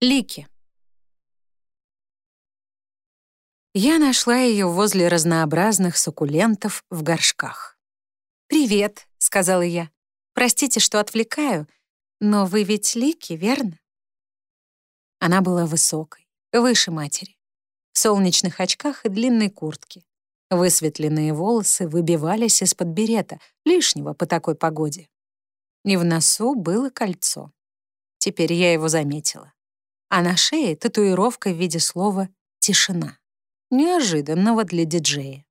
Лики. Я нашла ее возле разнообразных суккулентов в горшках. «Привет», — сказала я. «Простите, что отвлекаю, но вы ведь Лики, верно?» Она была высокой, выше матери, в солнечных очках и длинной куртке. Высветленные волосы выбивались из-под берета, лишнего по такой погоде. И в носу было кольцо. Теперь я его заметила а на шее татуировка в виде слова «тишина», неожиданного для диджея.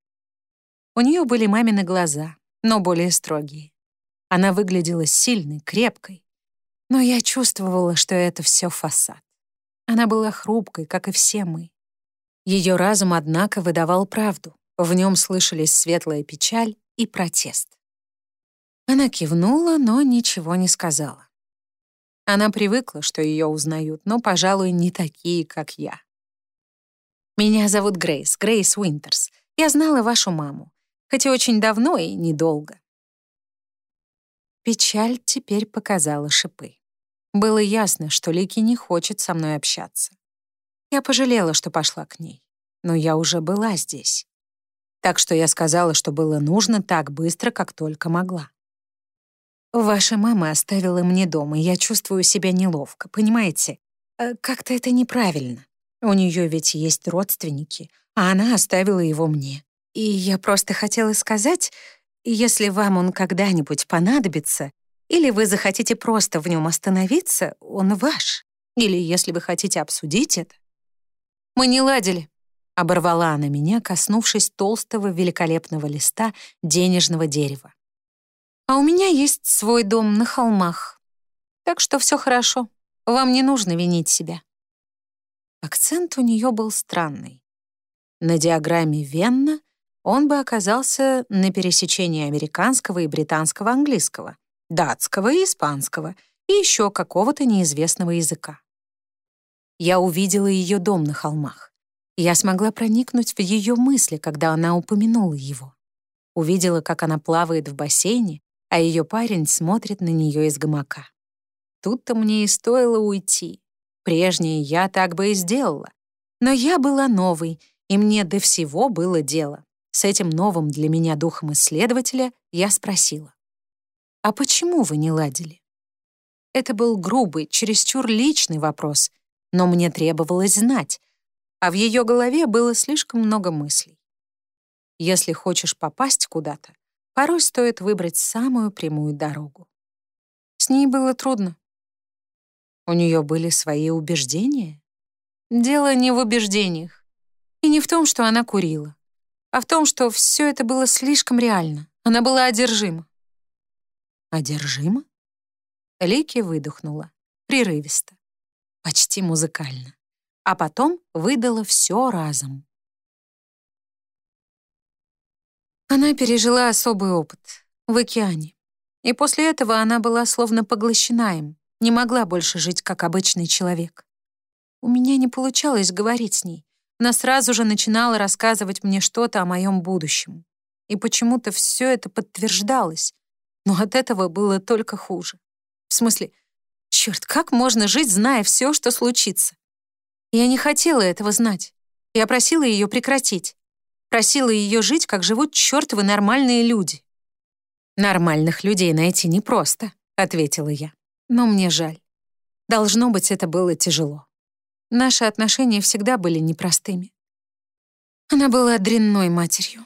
У нее были мамины глаза, но более строгие. Она выглядела сильной, крепкой, но я чувствовала, что это все фасад. Она была хрупкой, как и все мы. Ее разум, однако, выдавал правду. В нем слышались светлая печаль и протест. Она кивнула, но ничего не сказала. Она привыкла, что ее узнают, но, пожалуй, не такие, как я. «Меня зовут Грейс, Грейс Уинтерс. Я знала вашу маму, хотя очень давно и недолго». Печаль теперь показала шипы. Было ясно, что Лики не хочет со мной общаться. Я пожалела, что пошла к ней, но я уже была здесь. Так что я сказала, что было нужно так быстро, как только могла. Ваша мама оставила мне дом, и я чувствую себя неловко, понимаете? Э, как-то это неправильно. У нее ведь есть родственники, а она оставила его мне. И я просто хотела сказать, если вам он когда-нибудь понадобится, или вы захотите просто в нем остановиться, он ваш. Или если вы хотите обсудить это. Мы не ладили, оборвала она меня, коснувшись толстого великолепного листа денежного дерева. А у меня есть свой дом на холмах. Так что все хорошо. Вам не нужно винить себя. Акцент у нее был странный. На диаграмме Венна он бы оказался на пересечении американского и британского английского, датского и испанского и еще какого-то неизвестного языка. Я увидела ее дом на холмах. Я смогла проникнуть в ее мысли, когда она упомянула его. Увидела, как она плавает в бассейне, а ее парень смотрит на нее из гамака. Тут-то мне и стоило уйти. Прежнее я так бы и сделала. Но я была новой, и мне до всего было дело. С этим новым для меня духом исследователя я спросила. «А почему вы не ладили?» Это был грубый, чересчур личный вопрос, но мне требовалось знать, а в ее голове было слишком много мыслей. Если хочешь попасть куда-то, порой стоит выбрать самую прямую дорогу. С ней было трудно. У нее были свои убеждения. Дело не в убеждениях. И не в том, что она курила, а в том, что все это было слишком реально. Она была одержима. Одержима? Лики выдохнула, прерывисто, почти музыкально, а потом выдала все разом. Она пережила особый опыт в океане. И после этого она была словно поглощена им, не могла больше жить как обычный человек. У меня не получалось говорить с ней. Она сразу же начинала рассказывать мне что-то о моем будущем. И почему-то все это подтверждалось. Но от этого было только хуже. В смысле, черт, как можно жить, зная все, что случится? Я не хотела этого знать. Я просила ее прекратить. Просила ее жить, как живут чертовы нормальные люди. «Нормальных людей найти непросто», — ответила я. «Но мне жаль. Должно быть, это было тяжело. Наши отношения всегда были непростыми. Она была дрянной матерью.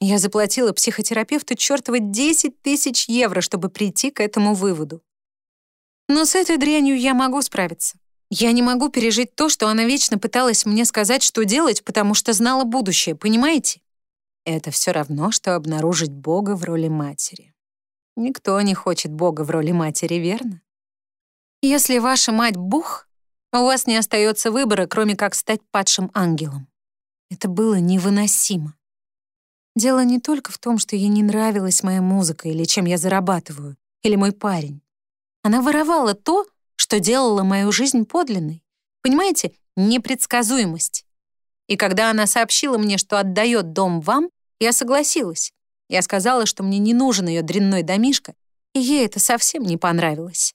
Я заплатила психотерапевту чертова 10 тысяч евро, чтобы прийти к этому выводу. Но с этой дрянью я могу справиться. Я не могу пережить то, что она вечно пыталась мне сказать, что делать, потому что знала будущее, понимаете? Это все равно, что обнаружить Бога в роли матери. Никто не хочет Бога в роли матери, верно? Если ваша мать Бог, у вас не остается выбора, кроме как стать падшим ангелом. Это было невыносимо. Дело не только в том, что ей не нравилась моя музыка или чем я зарабатываю, или мой парень. Она воровала то, что делало мою жизнь подлинной. Понимаете, непредсказуемость. И когда она сообщила мне, что отдает дом вам, я согласилась. Я сказала, что мне не нужен ее дрянной домишко, и ей это совсем не понравилось.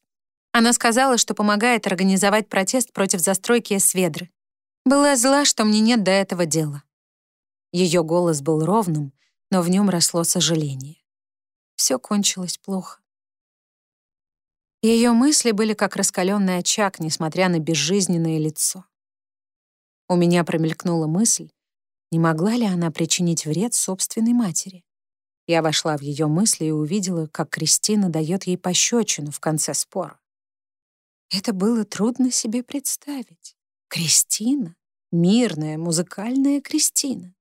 Она сказала, что помогает организовать протест против застройки Эсведры. Была зла, что мне нет до этого дела. Ее голос был ровным, но в нем росло сожаление. Все кончилось плохо. Ее мысли были как раскаленный очаг, несмотря на безжизненное лицо. У меня промелькнула мысль, не могла ли она причинить вред собственной матери. Я вошла в ее мысли и увидела, как Кристина дает ей пощечину в конце спора. Это было трудно себе представить. Кристина, мирная, музыкальная Кристина.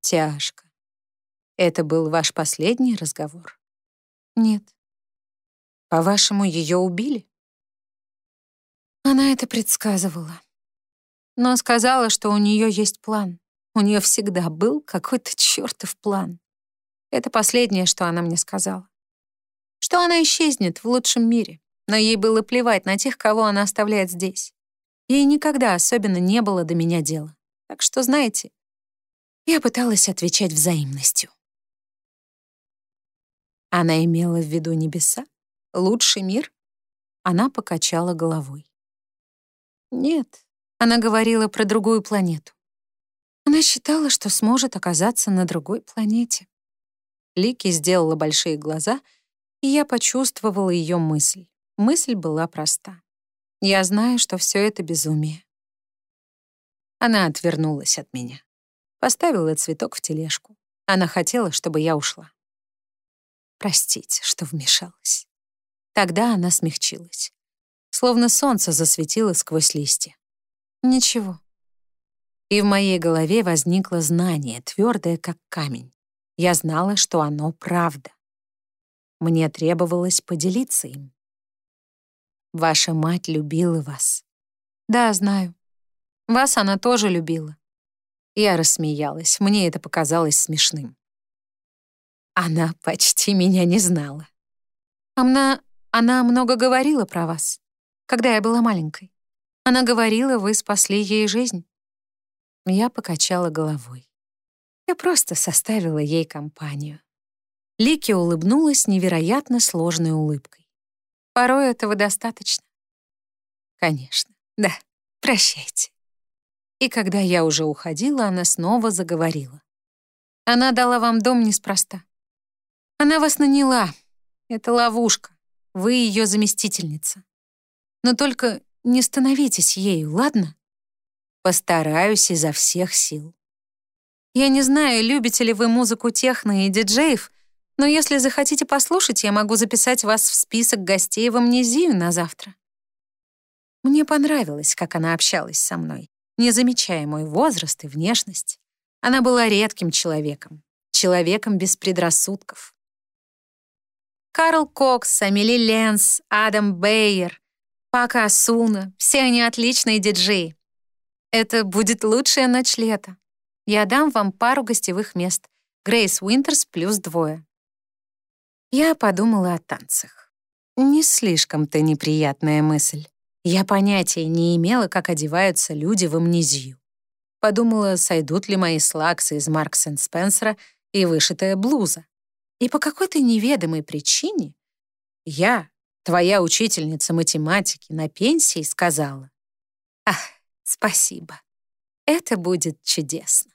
Тяжко. Это был ваш последний разговор? Нет. По-вашему, ее убили? Она это предсказывала. Но сказала, что у нее есть план. У нее всегда был какой-то чертов план. Это последнее, что она мне сказала. Что она исчезнет в лучшем мире, но ей было плевать на тех, кого она оставляет здесь. Ей никогда особенно не было до меня дела. Так что, знаете, я пыталась отвечать взаимностью. Она имела в виду небеса? Лучший мир? Она покачала головой. Нет, она говорила про другую планету. Она считала, что сможет оказаться на другой планете. Лики сделала большие глаза, и я почувствовала ее мысль. Мысль была проста. Я знаю, что все это безумие. Она отвернулась от меня. Поставила цветок в тележку. Она хотела, чтобы я ушла. Простите, что вмешалась. Тогда она смягчилась. Словно солнце засветило сквозь листья. Ничего. И в моей голове возникло знание, твердое как камень. Я знала, что оно правда. Мне требовалось поделиться им. Ваша мать любила вас. Да, знаю. Вас она тоже любила. Я рассмеялась, мне это показалось смешным. Она почти меня не знала. Она, она много говорила про вас, когда я была маленькой. Она говорила, вы спасли ей жизнь. Я покачала головой. Я просто составила ей компанию. Лики улыбнулась невероятно сложной улыбкой. Порой этого достаточно. Конечно, да, прощайте. И когда я уже уходила, она снова заговорила. Она дала вам дом неспроста. Она вас наняла. Это ловушка. Вы ее заместительница. Но только не становитесь ею, ладно? Постараюсь изо всех сил. Я не знаю, любите ли вы музыку техно и диджеев, но если захотите послушать, я могу записать вас в список гостей в амнезию на завтра. Мне понравилось, как она общалась со мной, не замечая мой возраст и внешность. Она была редким человеком, человеком без предрассудков. Карл Кокс, Амели Ленс, Адам Бейер, Пако Осуна — все они отличные диджеи. Это будет лучшая ночь лета. Я дам вам пару гостевых мест. Грейс Уинтерс плюс двое. Я подумала о танцах. Не слишком-то неприятная мысль. Я понятия не имела, как одеваются люди в амнезию. Подумала, сойдут ли мои слаксы из Маркс Спенсера и вышитая блуза. И по какой-то неведомой причине я, твоя учительница математики на пенсии, сказала, «Ах, спасибо, это будет чудесно».